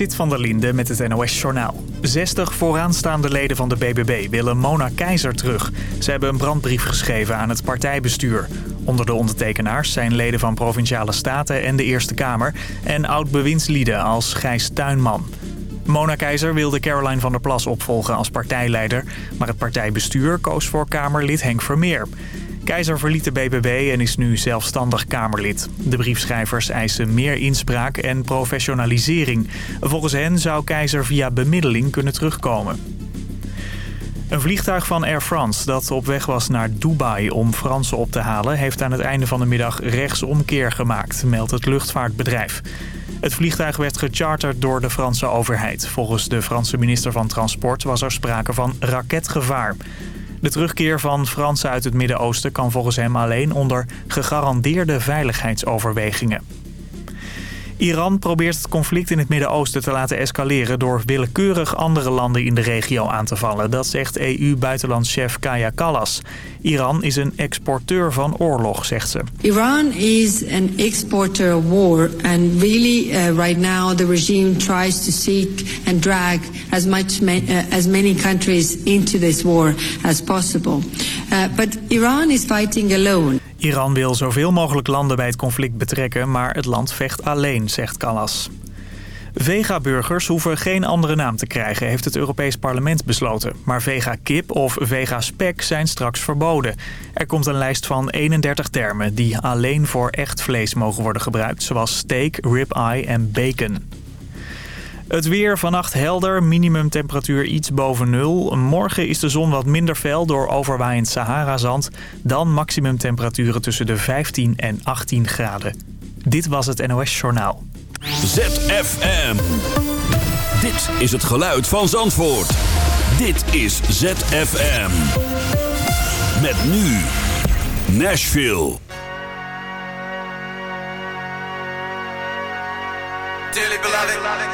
Zit van der Linde met het NOS-journaal. 60 vooraanstaande leden van de BBB willen Mona Keizer terug. Ze hebben een brandbrief geschreven aan het partijbestuur. Onder de ondertekenaars zijn leden van Provinciale Staten en de Eerste Kamer... en oud-bewindslieden als Gijs Tuinman. Mona Keizer wilde Caroline van der Plas opvolgen als partijleider... maar het partijbestuur koos voor Kamerlid Henk Vermeer... Keizer verliet de BBB en is nu zelfstandig Kamerlid. De briefschrijvers eisen meer inspraak en professionalisering. Volgens hen zou Keizer via bemiddeling kunnen terugkomen. Een vliegtuig van Air France dat op weg was naar Dubai om Fransen op te halen... heeft aan het einde van de middag rechtsomkeer gemaakt, meldt het luchtvaartbedrijf. Het vliegtuig werd gecharterd door de Franse overheid. Volgens de Franse minister van Transport was er sprake van raketgevaar. De terugkeer van Fransen uit het Midden-Oosten kan volgens hem alleen onder gegarandeerde veiligheidsoverwegingen. Iran probeert het conflict in het Midden-Oosten te laten escaleren... door willekeurig andere landen in de regio aan te vallen. Dat zegt EU-buitenlandschef Kaya Kallas. Iran is een exporteur van oorlog, zegt ze. Iran is an exporter of war. And really, uh, right now, the regime tries to seek and drag as, much ma uh, as many countries into this war as possible. Uh, but Iran is fighting alone. Iran wil zoveel mogelijk landen bij het conflict betrekken, maar het land vecht alleen, zegt Callas. Vega-burgers hoeven geen andere naam te krijgen, heeft het Europees Parlement besloten. Maar vega-kip of vega-spek zijn straks verboden. Er komt een lijst van 31 termen die alleen voor echt vlees mogen worden gebruikt, zoals steak, ribeye en bacon. Het weer vannacht helder, minimumtemperatuur iets boven nul. Morgen is de zon wat minder fel door overwaaiend Sahara-zand. Dan maximumtemperaturen tussen de 15 en 18 graden. Dit was het NOS Journaal. ZFM. Dit is het geluid van Zandvoort. Dit is ZFM. Met nu Nashville. Dearly beloved.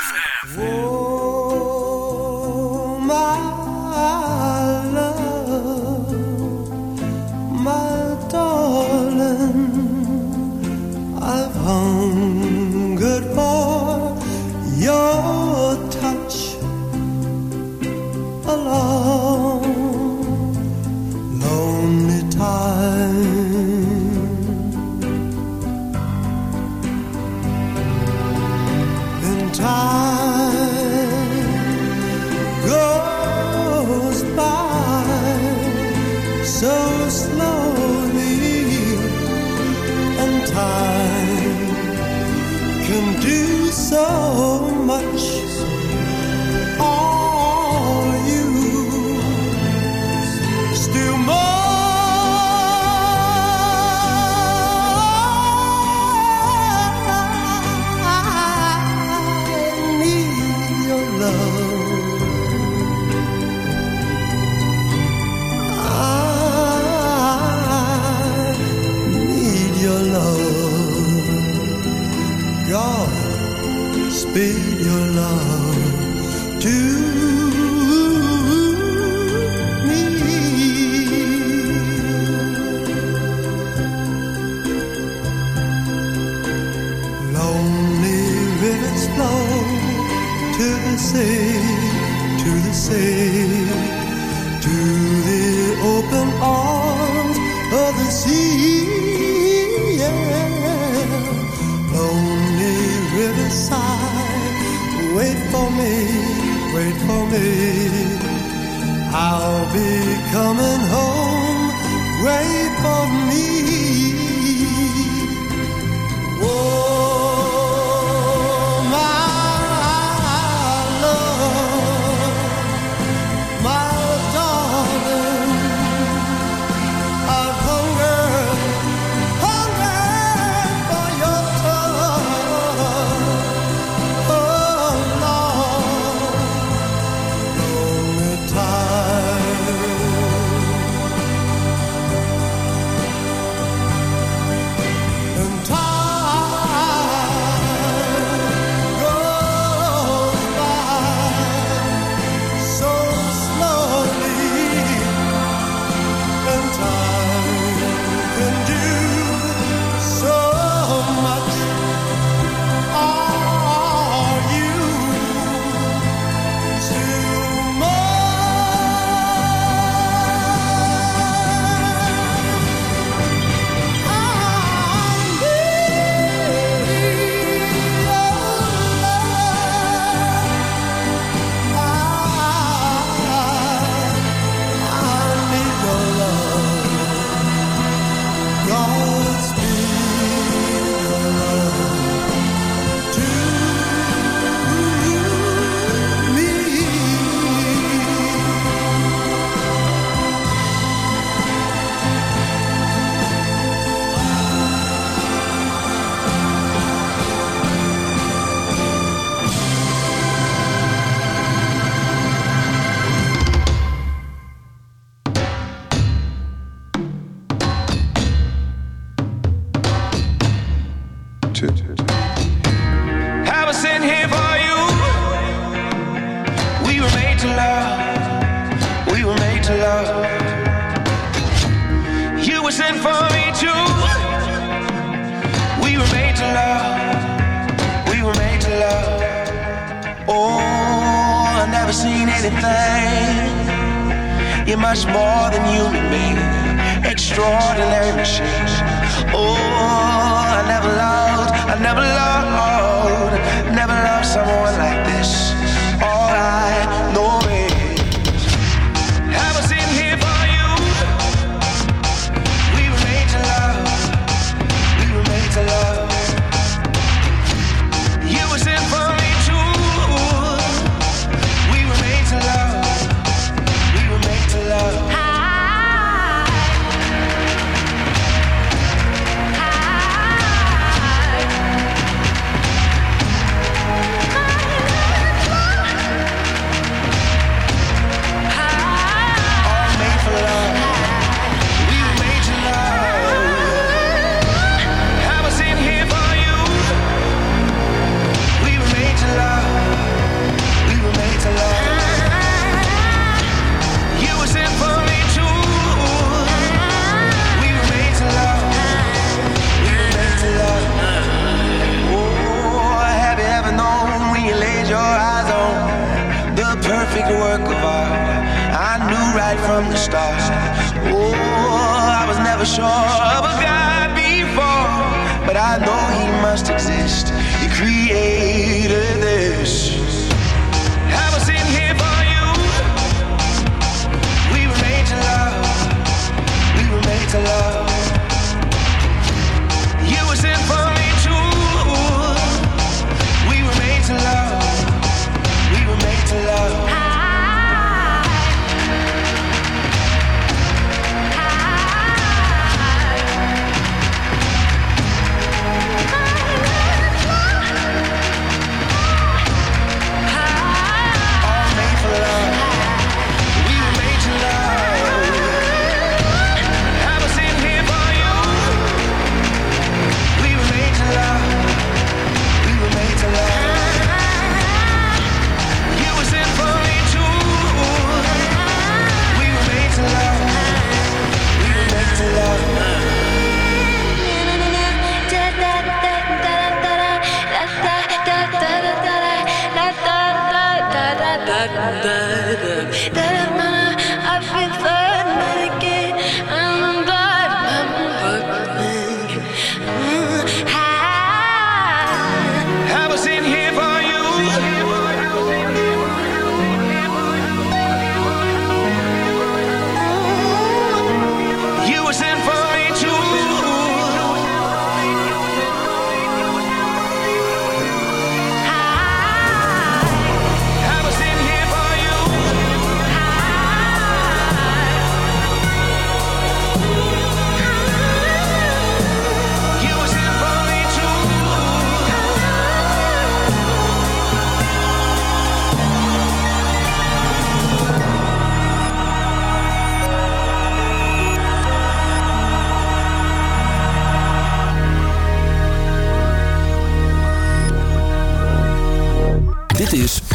back better.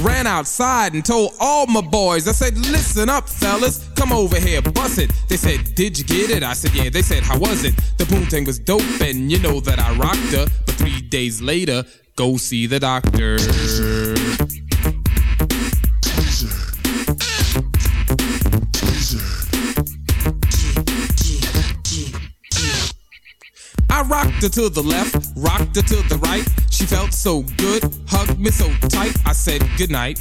ran outside and told all my boys, I said, listen up, fellas, come over here, bust it. They said, did you get it? I said, yeah. They said, how was it? The boom was dope, and you know that I rocked her. But three days later, go see the doctor. Rocked her to the left, rocked her to the right. She felt so good, hugged me so tight. I said goodnight.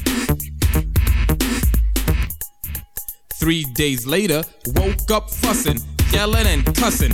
Three days later, woke up fussing, yelling and cussing.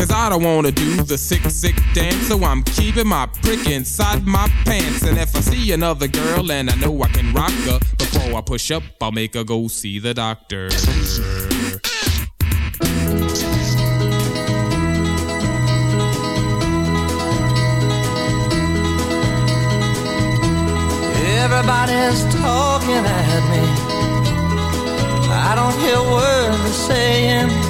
Cause I don't wanna do the sick, sick dance, so I'm keeping my prick inside my pants. And if I see another girl and I know I can rock her, before I push up, I'll make her go see the doctor. Everybody's talking at me. I don't hear words they're saying,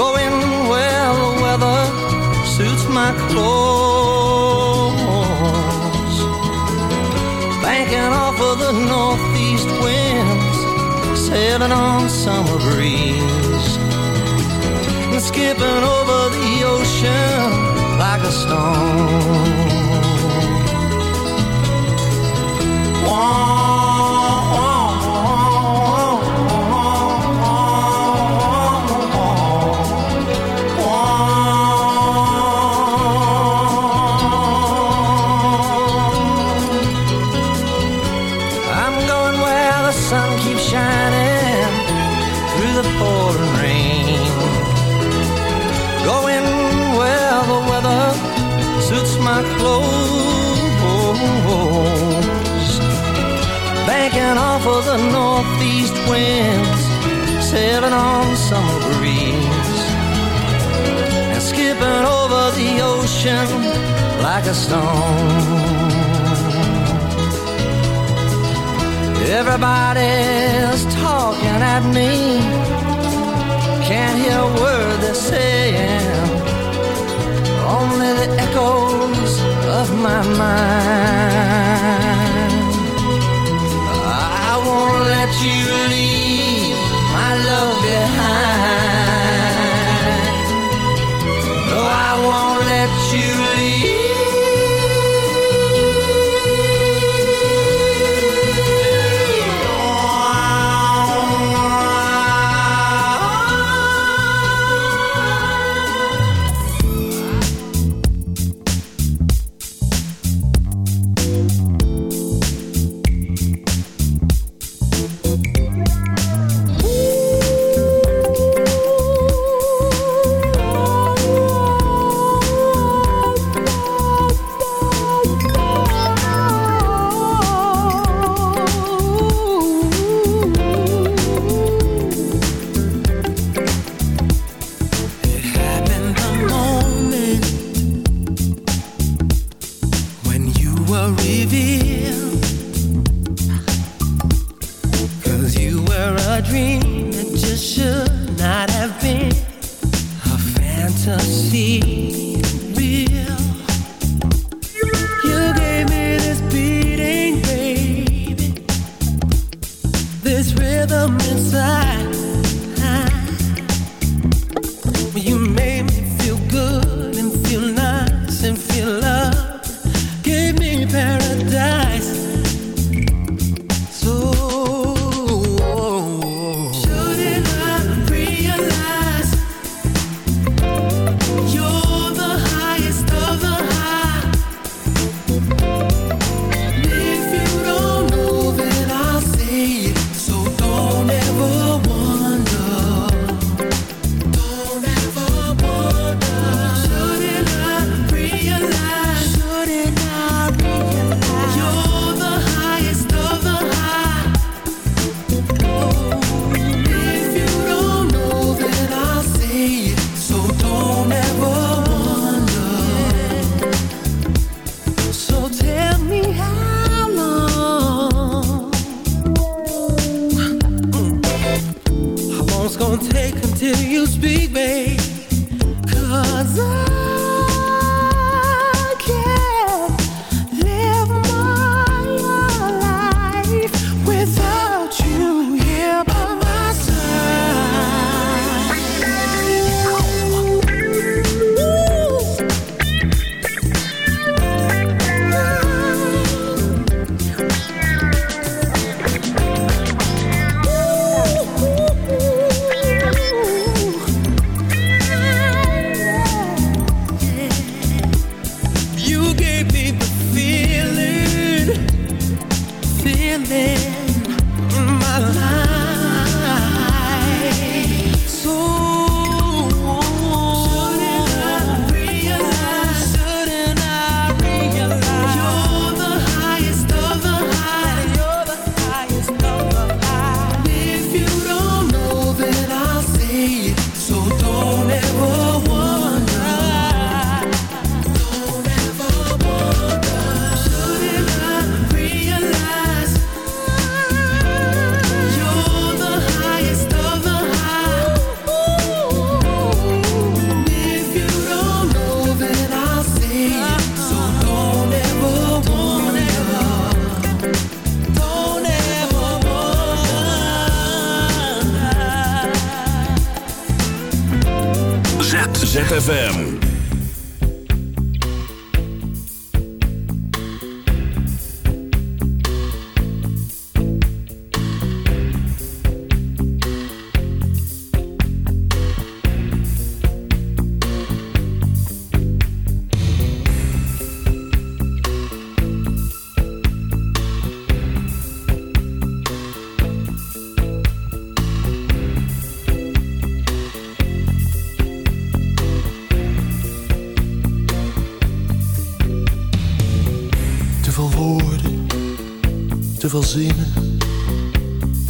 Going where the weather suits my clothes. Banking off of the northeast winds, sailing on summer breeze. And skipping over the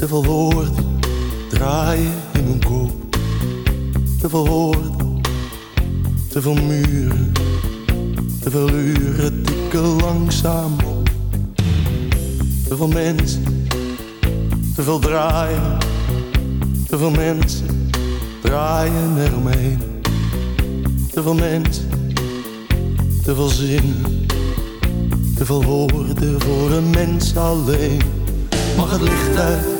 te veel woorden, draaien in mijn kop. Te veel woorden, te veel muren, te veel uren tikken langzaam op. Te veel mensen, te veel draaien, te veel mensen draaien eromheen. Te veel mensen, te veel zinnen, te veel woorden voor een mens alleen. Mag het licht uit,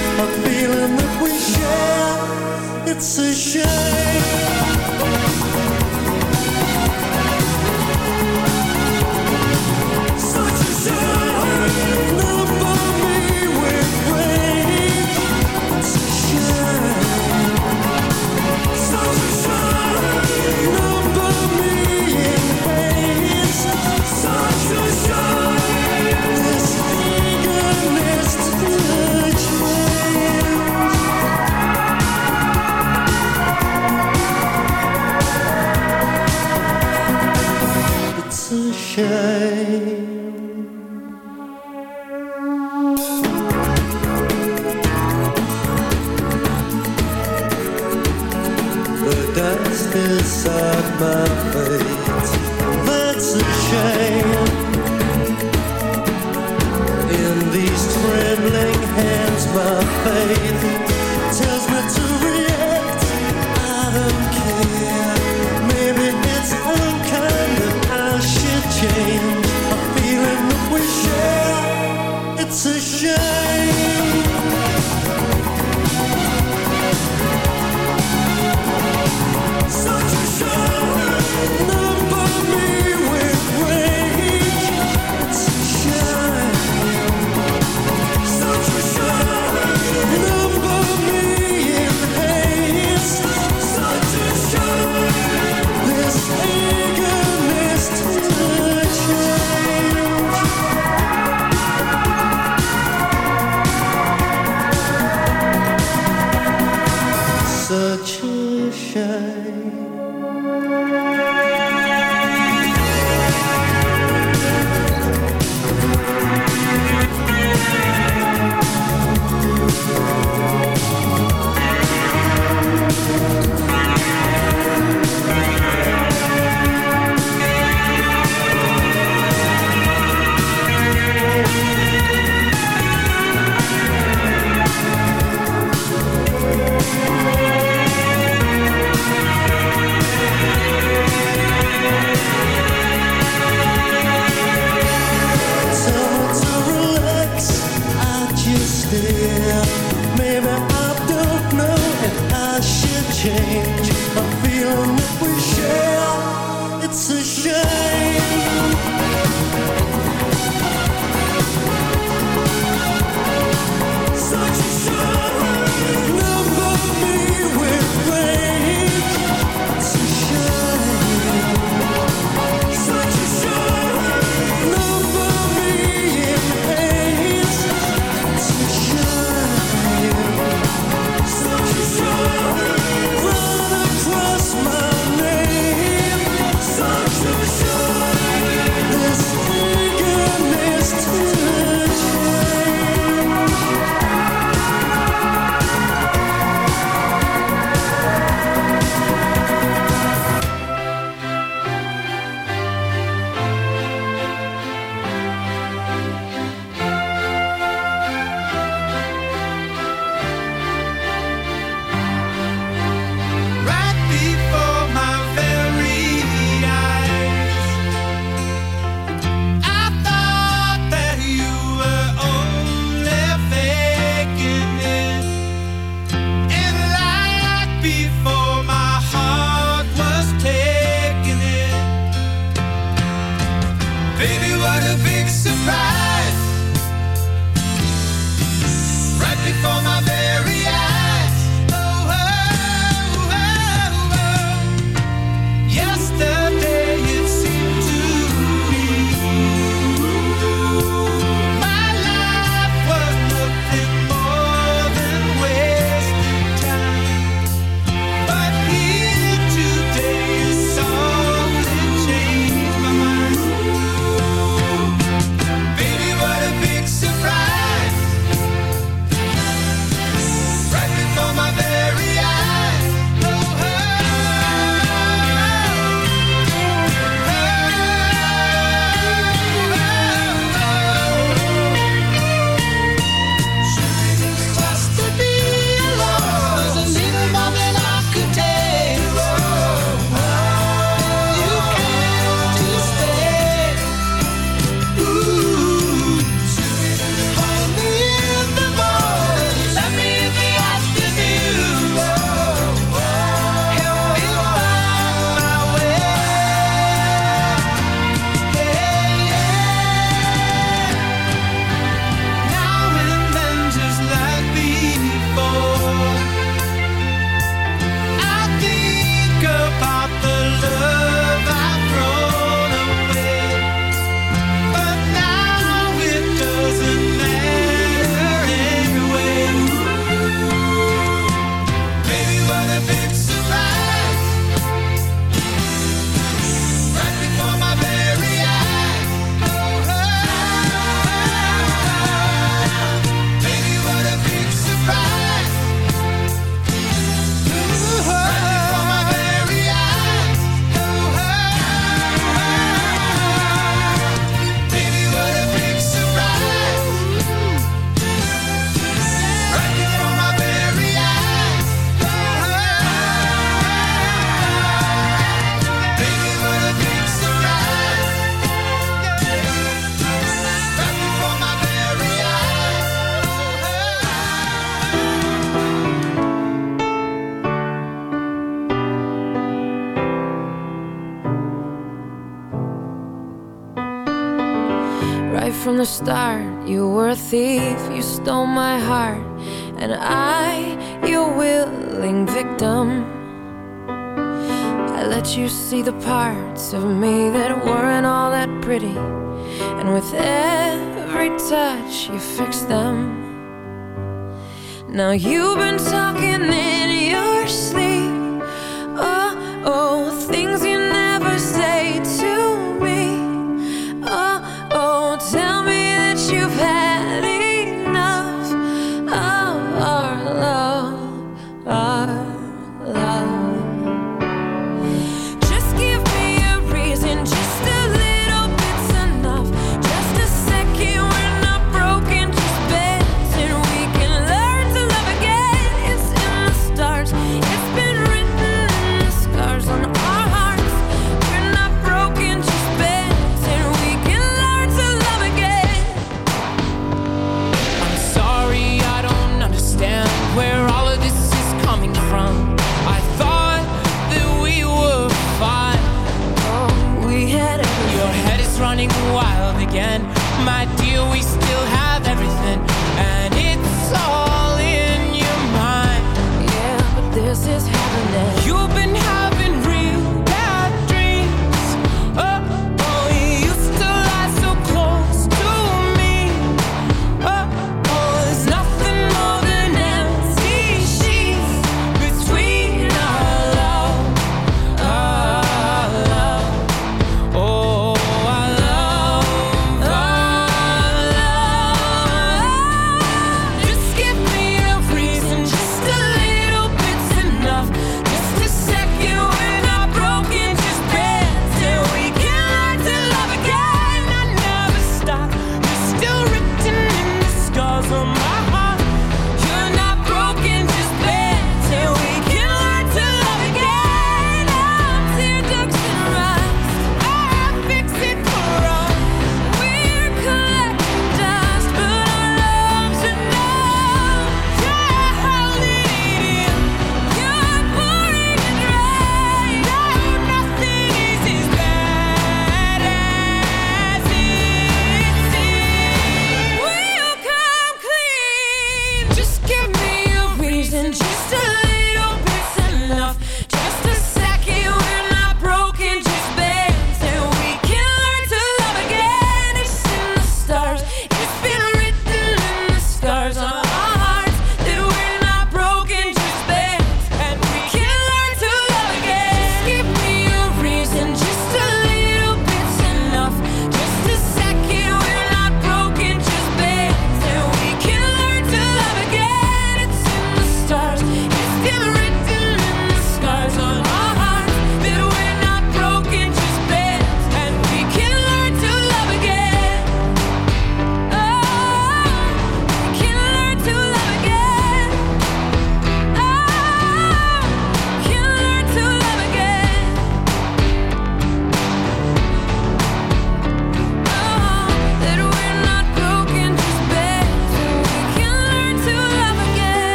It's a shame.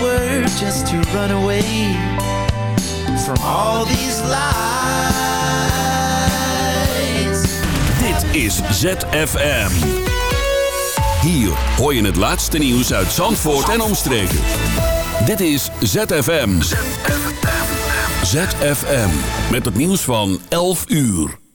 Were just to run away from all these lies. Dit is ZFM. Hier hoor je het laatste nieuws uit Zandvoort en omstreken. Dit is ZFM. ZFM. Met het nieuws van 11 uur.